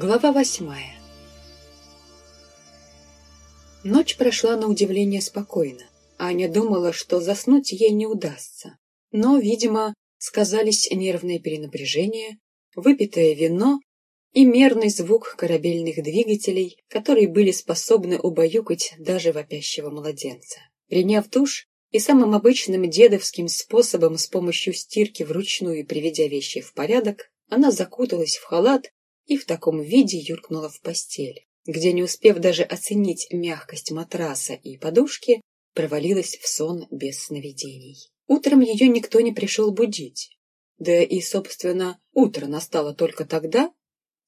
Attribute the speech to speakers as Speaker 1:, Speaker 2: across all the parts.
Speaker 1: Глава восьмая Ночь прошла на удивление спокойно. Аня думала, что заснуть ей не удастся. Но, видимо, сказались нервное перенапряжение, выпитое вино и мерный звук корабельных двигателей, которые были способны убаюкать даже вопящего младенца. Приняв душ и самым обычным дедовским способом с помощью стирки вручную приведя вещи в порядок, она закуталась в халат и в таком виде юркнула в постель, где, не успев даже оценить мягкость матраса и подушки, провалилась в сон без сновидений. Утром ее никто не пришел будить. Да и, собственно, утро настало только тогда,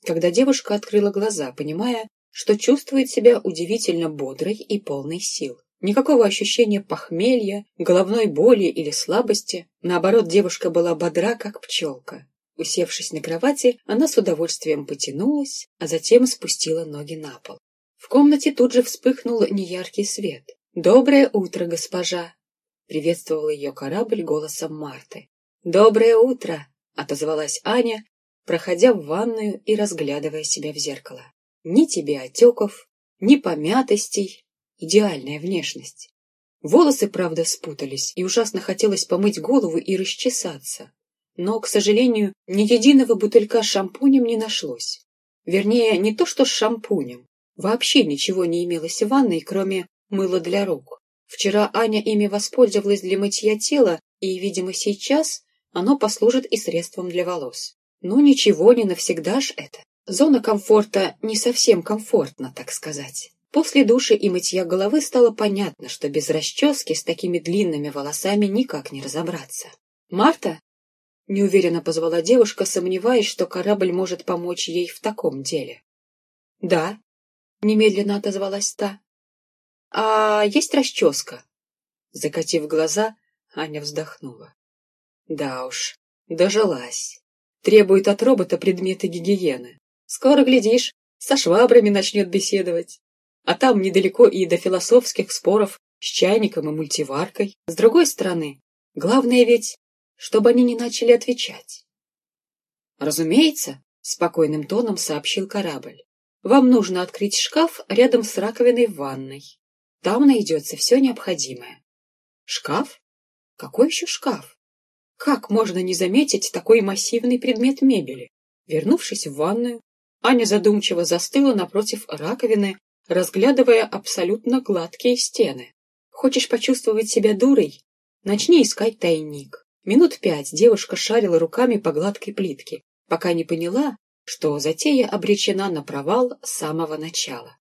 Speaker 1: когда девушка открыла глаза, понимая, что чувствует себя удивительно бодрой и полной сил. Никакого ощущения похмелья, головной боли или слабости. Наоборот, девушка была бодра, как пчелка. Усевшись на кровати, она с удовольствием потянулась, а затем спустила ноги на пол. В комнате тут же вспыхнул неяркий свет. «Доброе утро, госпожа!» — приветствовал ее корабль голосом Марты. «Доброе утро!» — отозвалась Аня, проходя в ванную и разглядывая себя в зеркало. «Ни тебе отеков, ни помятостей. Идеальная внешность. Волосы, правда, спутались, и ужасно хотелось помыть голову и расчесаться но, к сожалению, ни единого бутылька с шампунем не нашлось. Вернее, не то что с шампунем. Вообще ничего не имелось в ванной, кроме мыла для рук. Вчера Аня ими воспользовалась для мытья тела, и, видимо, сейчас оно послужит и средством для волос. Ну, ничего, не навсегда ж это. Зона комфорта не совсем комфортна, так сказать. После души и мытья головы стало понятно, что без расчески с такими длинными волосами никак не разобраться. «Марта?» Неуверенно позвала девушка, сомневаясь, что корабль может помочь ей в таком деле. «Да», — немедленно отозвалась та. «А есть расческа?» Закатив глаза, Аня вздохнула. «Да уж, дожилась. Требует от робота предметы гигиены. Скоро, глядишь, со швабрами начнет беседовать. А там недалеко и до философских споров с чайником и мультиваркой. С другой стороны, главное ведь чтобы они не начали отвечать. «Разумеется», — спокойным тоном сообщил корабль, «вам нужно открыть шкаф рядом с раковиной в ванной. Там найдется все необходимое». «Шкаф? Какой еще шкаф? Как можно не заметить такой массивный предмет мебели?» Вернувшись в ванную, Аня задумчиво застыла напротив раковины, разглядывая абсолютно гладкие стены. «Хочешь почувствовать себя дурой? Начни искать тайник. Минут пять девушка шарила руками по гладкой плитке, пока не поняла, что затея обречена на провал с самого начала.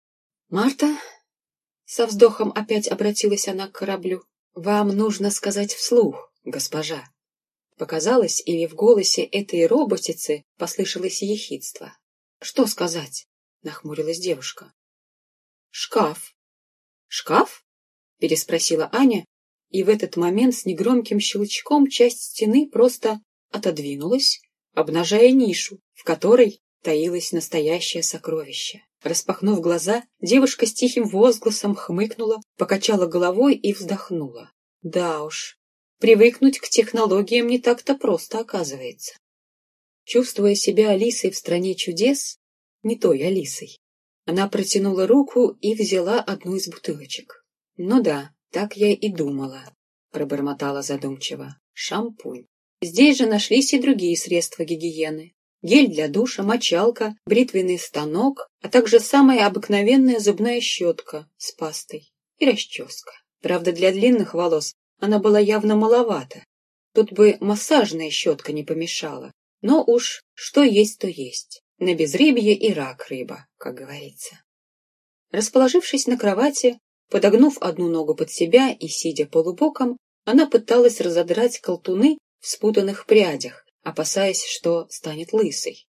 Speaker 1: «Марта?» — со вздохом опять обратилась она к кораблю. «Вам нужно сказать вслух, госпожа». Показалось, или в голосе этой роботицы послышалось ехидство. «Что сказать?» — нахмурилась девушка. «Шкаф». «Шкаф?» — переспросила Аня, и в этот момент с негромким щелчком часть стены просто отодвинулась, обнажая нишу, в которой таилось настоящее сокровище. Распахнув глаза, девушка с тихим возгласом хмыкнула, покачала головой и вздохнула. Да уж, привыкнуть к технологиям не так-то просто оказывается. Чувствуя себя Алисой в стране чудес, не той Алисой, она протянула руку и взяла одну из бутылочек. Ну да, так я и думала, пробормотала задумчиво. Шампунь. Здесь же нашлись и другие средства гигиены. Гель для душа, мочалка, бритвенный станок, а также самая обыкновенная зубная щетка с пастой и расческа. Правда, для длинных волос она была явно маловата. Тут бы массажная щетка не помешала. Но уж что есть, то есть. На безрыбье и рак рыба, как говорится. Расположившись на кровати, Подогнув одну ногу под себя и сидя полубоком, она пыталась разодрать колтуны в спутанных прядях, опасаясь, что станет лысой.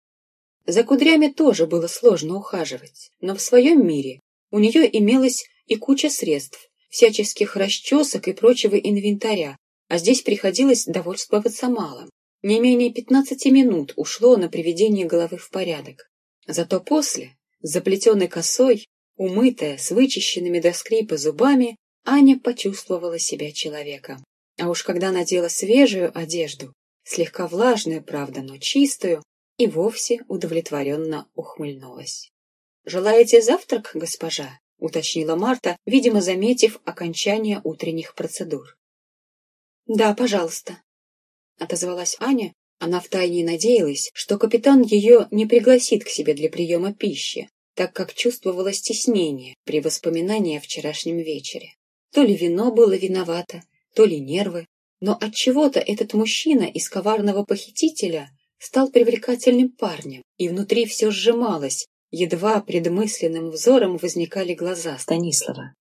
Speaker 1: За кудрями тоже было сложно ухаживать, но в своем мире у нее имелось и куча средств, всяческих расчесок и прочего инвентаря, а здесь приходилось довольствоваться малым. Не менее пятнадцати минут ушло на приведение головы в порядок. Зато после, заплетенной косой, Умытая, с вычищенными до скрипа зубами, Аня почувствовала себя человеком. А уж когда надела свежую одежду, слегка влажную, правда, но чистую, и вовсе удовлетворенно ухмыльнулась. «Желаете завтрак, госпожа?» — уточнила Марта, видимо, заметив окончание утренних процедур. «Да, пожалуйста», — отозвалась Аня. Она втайне надеялась, что капитан ее не пригласит к себе для приема пищи, так как чувствовала стеснение при воспоминании о вчерашнем вечере. То ли вино было виновато, то ли нервы, но от чего то этот мужчина из коварного похитителя стал привлекательным парнем, и внутри все сжималось, едва предмысленным взором возникали глаза Станислава.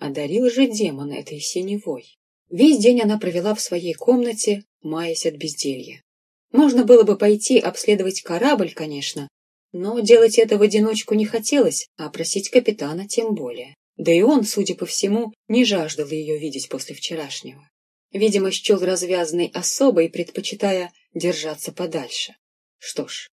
Speaker 1: Одарил же демон этой синевой. Весь день она провела в своей комнате, маясь от безделья. Можно было бы пойти обследовать корабль, конечно, но делать это в одиночку не хотелось, а просить капитана тем более. Да и он, судя по всему, не жаждал ее видеть после вчерашнего. Видимо, счел развязанной особой, предпочитая держаться подальше. Что ж,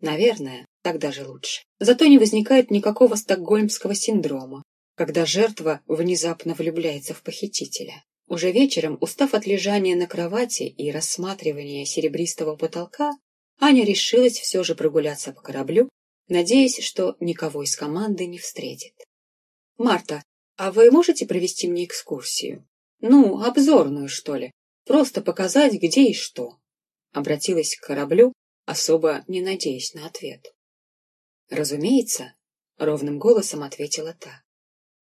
Speaker 1: наверное, так даже лучше. Зато не возникает никакого стокгольмского синдрома, когда жертва внезапно влюбляется в похитителя. Уже вечером, устав от лежания на кровати и рассматривания серебристого потолка, Аня решилась все же прогуляться по кораблю, надеясь, что никого из команды не встретит. «Марта, а вы можете провести мне экскурсию? Ну, обзорную, что ли? Просто показать, где и что?» Обратилась к кораблю, особо не надеясь на ответ. «Разумеется», — ровным голосом ответила та.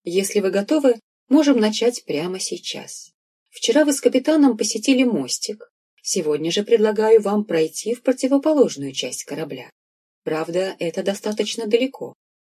Speaker 1: «Если вы готовы, можем начать прямо сейчас. Вчера вы с капитаном посетили мостик. Сегодня же предлагаю вам пройти в противоположную часть корабля. Правда, это достаточно далеко.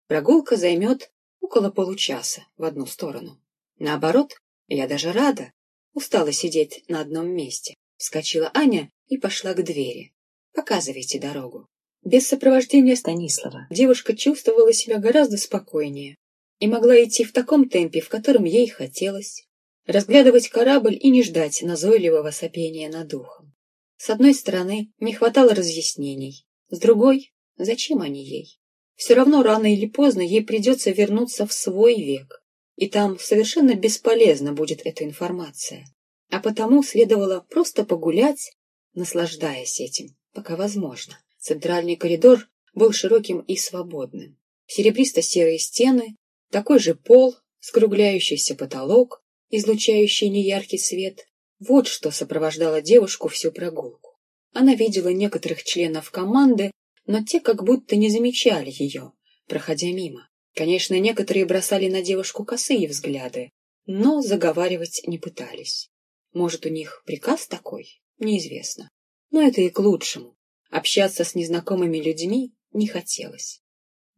Speaker 1: Прогулка займет около получаса в одну сторону. Наоборот, я даже рада. Устала сидеть на одном месте. Вскочила Аня и пошла к двери. Показывайте дорогу. Без сопровождения Станислава девушка чувствовала себя гораздо спокойнее и могла идти в таком темпе, в котором ей хотелось разглядывать корабль и не ждать назойливого сопения над духом. С одной стороны, не хватало разъяснений, с другой, зачем они ей? Все равно рано или поздно ей придется вернуться в свой век, и там совершенно бесполезна будет эта информация. А потому следовало просто погулять, наслаждаясь этим, пока возможно. Центральный коридор был широким и свободным. Серебристо-серые стены, такой же пол, скругляющийся потолок, излучающий неяркий свет. Вот что сопровождало девушку всю прогулку. Она видела некоторых членов команды, но те как будто не замечали ее, проходя мимо. Конечно, некоторые бросали на девушку косые взгляды, но заговаривать не пытались. Может, у них приказ такой? Неизвестно. Но это и к лучшему. Общаться с незнакомыми людьми не хотелось.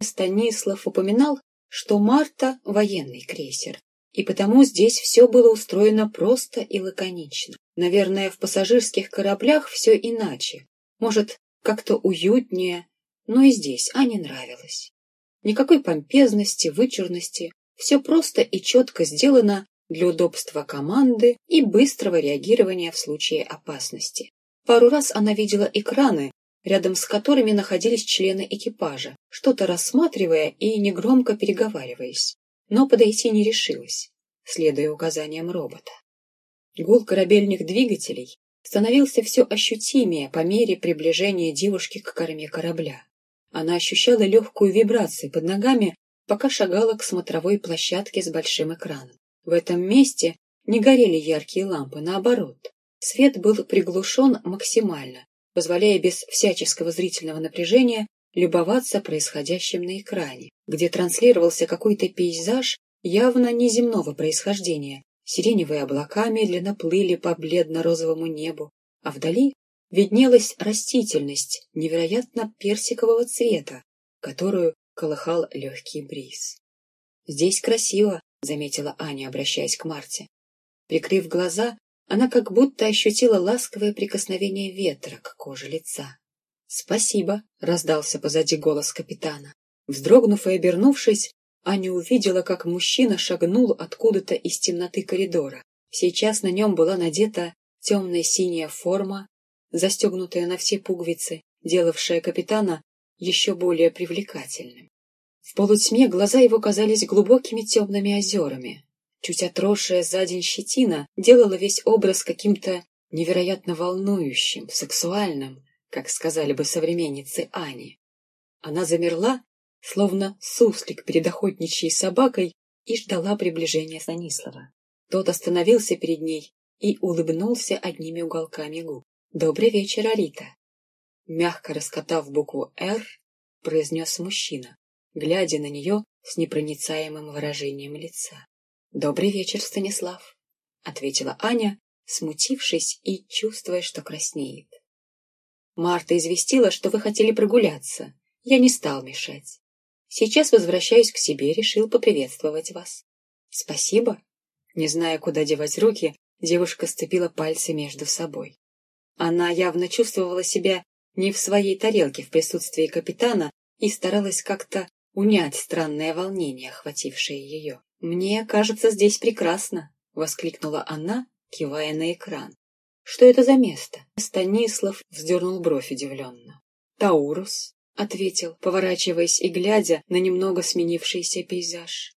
Speaker 1: Станислав упоминал, что Марта — военный крейсер, и потому здесь все было устроено просто и лаконично. Наверное, в пассажирских кораблях все иначе. Может, как-то уютнее, но и здесь Ане нравилось. Никакой помпезности, вычурности, все просто и четко сделано для удобства команды и быстрого реагирования в случае опасности. Пару раз она видела экраны, рядом с которыми находились члены экипажа, что-то рассматривая и негромко переговариваясь но подойти не решилась, следуя указаниям робота. Гул корабельных двигателей становился все ощутимее по мере приближения девушки к корме корабля. Она ощущала легкую вибрацию под ногами, пока шагала к смотровой площадке с большим экраном. В этом месте не горели яркие лампы, наоборот. Свет был приглушен максимально, позволяя без всяческого зрительного напряжения любоваться происходящим на экране, где транслировался какой-то пейзаж явно неземного происхождения. Сиреневые облака медленно плыли по бледно-розовому небу, а вдали виднелась растительность невероятно персикового цвета, которую колыхал легкий бриз. «Здесь красиво», — заметила Аня, обращаясь к Марте. Прикрыв глаза, она как будто ощутила ласковое прикосновение ветра к коже лица. «Спасибо», — раздался позади голос капитана. Вздрогнув и обернувшись, Аня увидела, как мужчина шагнул откуда-то из темноты коридора. Сейчас на нем была надета темная синяя форма, застегнутая на все пуговицы, делавшая капитана еще более привлекательным. В полутьме глаза его казались глубокими темными озерами. Чуть отросшая за день щетина делала весь образ каким-то невероятно волнующим, сексуальным, как сказали бы современницы Ани. Она замерла, словно суслик перед охотничьей собакой, и ждала приближения Станислава. Тот остановился перед ней и улыбнулся одними уголками губ. «Добрый вечер, Арита!» Мягко раскатав букву «Р», произнес мужчина, глядя на нее с непроницаемым выражением лица. «Добрый вечер, Станислав», — ответила Аня, смутившись и чувствуя, что краснеет. «Марта известила, что вы хотели прогуляться. Я не стал мешать. Сейчас возвращаюсь к себе, решил поприветствовать вас». «Спасибо». Не зная, куда девать руки, девушка сцепила пальцы между собой. Она явно чувствовала себя не в своей тарелке в присутствии капитана и старалась как-то унять странное волнение, охватившее ее. «Мне кажется, здесь прекрасно», — воскликнула она, кивая на экран. «Что это за место?» Станислав вздернул бровь удивленно. «Таурус», — ответил, поворачиваясь и глядя на немного сменившийся пейзаж.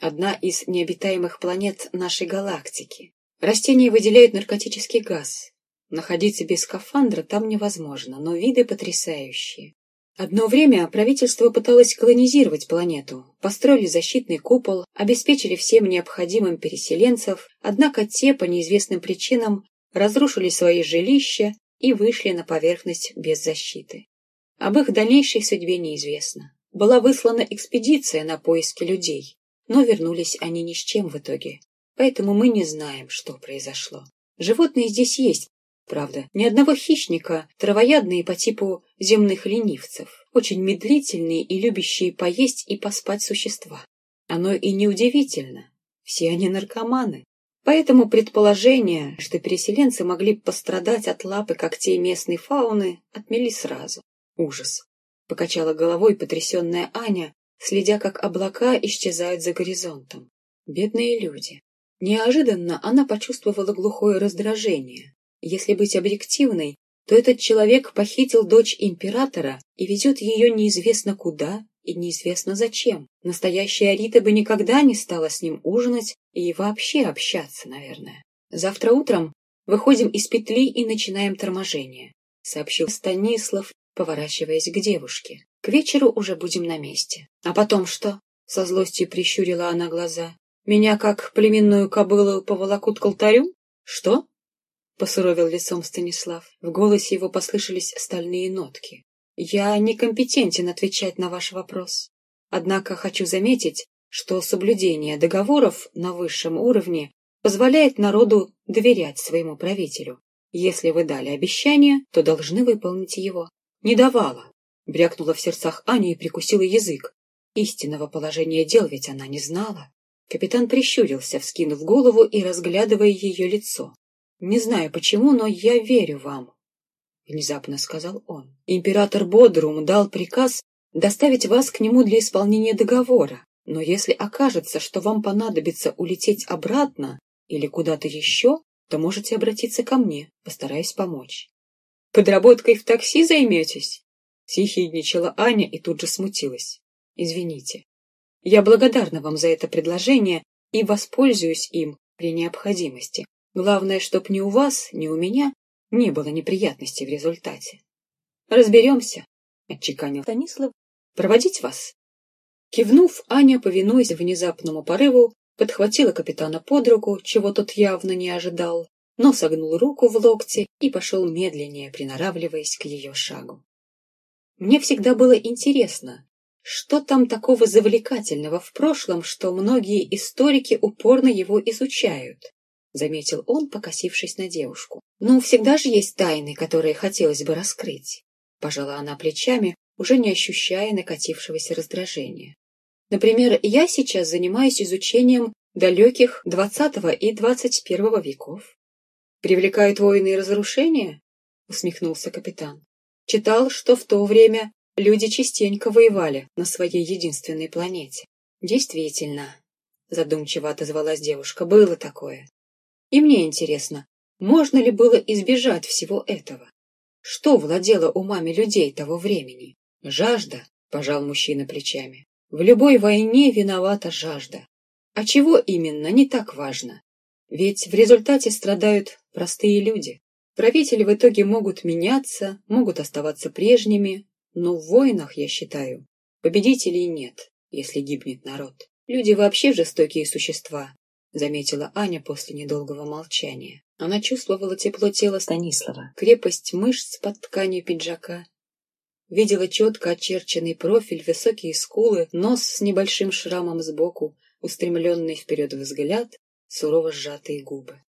Speaker 1: «Одна из необитаемых планет нашей галактики. Растения выделяют наркотический газ. Находиться без скафандра там невозможно, но виды потрясающие. Одно время правительство пыталось колонизировать планету, построили защитный купол, обеспечили всем необходимым переселенцев, однако те по неизвестным причинам разрушили свои жилища и вышли на поверхность без защиты. Об их дальнейшей судьбе неизвестно. Была выслана экспедиция на поиски людей, но вернулись они ни с чем в итоге, поэтому мы не знаем, что произошло. Животные здесь есть, Правда, ни одного хищника, травоядные по типу земных ленивцев, очень медлительные и любящие поесть и поспать существа. Оно и неудивительно, все они наркоманы. Поэтому предположение, что переселенцы могли пострадать от лапы когтей местной фауны, отмели сразу. Ужас. Покачала головой потрясенная Аня, следя, как облака исчезают за горизонтом. Бедные люди. Неожиданно она почувствовала глухое раздражение. Если быть объективной, то этот человек похитил дочь императора и везет ее неизвестно куда и неизвестно зачем. Настоящая Арита бы никогда не стала с ним ужинать и вообще общаться, наверное. Завтра утром выходим из петли и начинаем торможение, сообщил Станислав, поворачиваясь к девушке. К вечеру уже будем на месте. А потом что? Со злостью прищурила она глаза. Меня как племенную кобылу поволокут к алтарю? Что? — посуровил лицом Станислав. В голосе его послышались стальные нотки. «Я некомпетентен отвечать на ваш вопрос. Однако хочу заметить, что соблюдение договоров на высшем уровне позволяет народу доверять своему правителю. Если вы дали обещание, то должны выполнить его». «Не давала», — брякнула в сердцах Аня и прикусила язык. Истинного положения дел ведь она не знала. Капитан прищурился, вскинув голову и разглядывая ее лицо. «Не знаю почему, но я верю вам», — внезапно сказал он. «Император Бодрум дал приказ доставить вас к нему для исполнения договора, но если окажется, что вам понадобится улететь обратно или куда-то еще, то можете обратиться ко мне, постараюсь помочь». «Подработкой в такси займетесь?» — съехидничала Аня и тут же смутилась. «Извините. Я благодарна вам за это предложение и воспользуюсь им при необходимости. Главное, чтоб ни у вас, ни у меня не было неприятностей в результате. Разберемся, — отчеканил Станислав. Проводить вас? Кивнув, Аня, повинуясь внезапному порыву, подхватила капитана под руку, чего тот явно не ожидал, но согнул руку в локте и пошел медленнее, приноравливаясь к ее шагу. Мне всегда было интересно, что там такого завлекательного в прошлом, что многие историки упорно его изучают. — заметил он, покосившись на девушку. «Ну, всегда же есть тайны, которые хотелось бы раскрыть», — пожала она плечами, уже не ощущая накатившегося раздражения. «Например, я сейчас занимаюсь изучением далеких двадцатого и первого веков». «Привлекают войны и разрушения?» — усмехнулся капитан. «Читал, что в то время люди частенько воевали на своей единственной планете». «Действительно», — задумчиво отозвалась девушка, — «было такое. И мне интересно, можно ли было избежать всего этого? Что владело умами людей того времени? Жажда, пожал мужчина плечами. В любой войне виновата жажда. А чего именно, не так важно. Ведь в результате страдают простые люди. Правители в итоге могут меняться, могут оставаться прежними, но в войнах, я считаю, победителей нет, если гибнет народ. Люди вообще жестокие существа, заметила Аня после недолгого молчания. Она чувствовала тепло тела Станислава, крепость мышц под тканью пиджака, видела четко очерченный профиль, высокие скулы, нос с небольшим шрамом сбоку, устремленный вперед взгляд, сурово сжатые губы.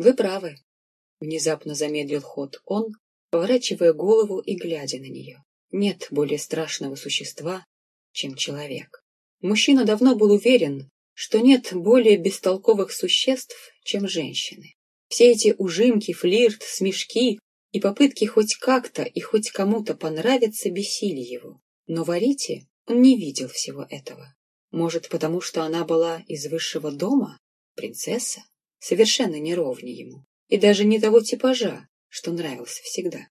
Speaker 1: «Вы правы», — внезапно замедлил ход он, поворачивая голову и глядя на нее. «Нет более страшного существа, чем человек». Мужчина давно был уверен, что нет более бестолковых существ, чем женщины. Все эти ужимки, флирт, смешки и попытки хоть как-то и хоть кому-то понравиться бесили его. Но в Арите он не видел всего этого. Может, потому что она была из высшего дома, принцесса, совершенно не ровня ему, и даже не того типажа, что нравился всегда.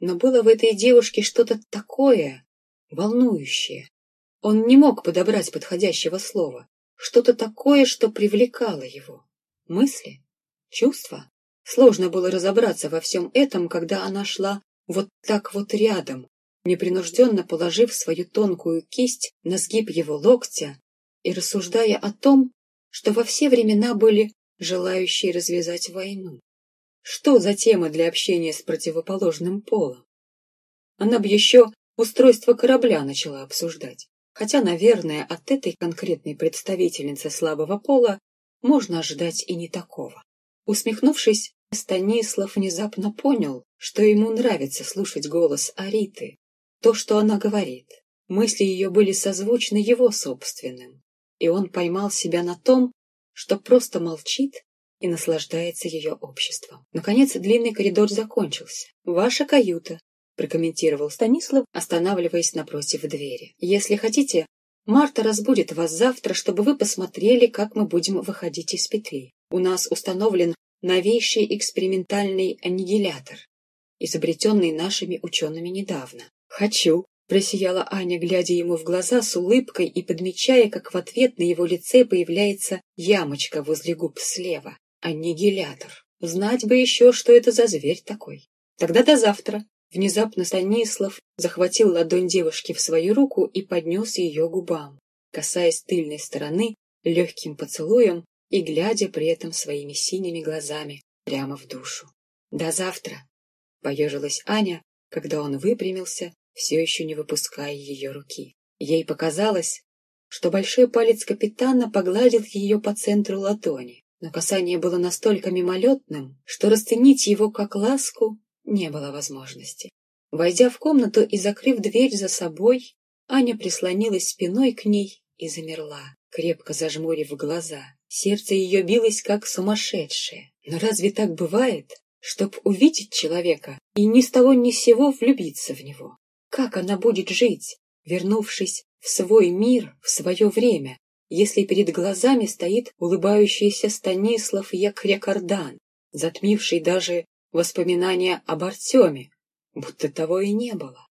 Speaker 1: Но было в этой девушке что-то такое, волнующее. Он не мог подобрать подходящего слова, что-то такое, что привлекало его. Мысли? Чувства? Сложно было разобраться во всем этом, когда она шла вот так вот рядом, непринужденно положив свою тонкую кисть на сгиб его локтя и рассуждая о том, что во все времена были желающие развязать войну. Что за тема для общения с противоположным полом? Она бы еще устройство корабля начала обсуждать, хотя, наверное, от этой конкретной представительницы слабого пола можно ожидать и не такого. Усмехнувшись, Станислав внезапно понял, что ему нравится слушать голос Ариты, то, что она говорит. Мысли ее были созвучны его собственным, и он поймал себя на том, что просто молчит и наслаждается ее обществом. Наконец длинный коридор закончился. «Ваша каюта», — прокомментировал Станислав, останавливаясь напротив двери. «Если хотите, Марта разбудит вас завтра, чтобы вы посмотрели, как мы будем выходить из петли. У нас установлен новейший экспериментальный аннигилятор, изобретенный нашими учеными недавно. «Хочу!» — просияла Аня, глядя ему в глаза с улыбкой и подмечая, как в ответ на его лице появляется ямочка возле губ слева. «Аннигилятор! Знать бы еще, что это за зверь такой!» «Тогда до завтра!» Внезапно Станислав захватил ладонь девушки в свою руку и поднес ее губам, касаясь тыльной стороны легким поцелуем и глядя при этом своими синими глазами прямо в душу. «До завтра!» — поежилась Аня, когда он выпрямился, все еще не выпуская ее руки. Ей показалось, что большой палец капитана погладил ее по центру ладони, но касание было настолько мимолетным, что расценить его как ласку не было возможности. Войдя в комнату и закрыв дверь за собой, Аня прислонилась спиной к ней и замерла, крепко зажмурив глаза. Сердце ее билось как сумасшедшее. Но разве так бывает, чтоб увидеть человека и ни с того ни с сего влюбиться в него? Как она будет жить, вернувшись в свой мир в свое время, если перед глазами стоит улыбающийся Станислав Якрякардан, затмивший даже воспоминания об Артеме, будто того и не было?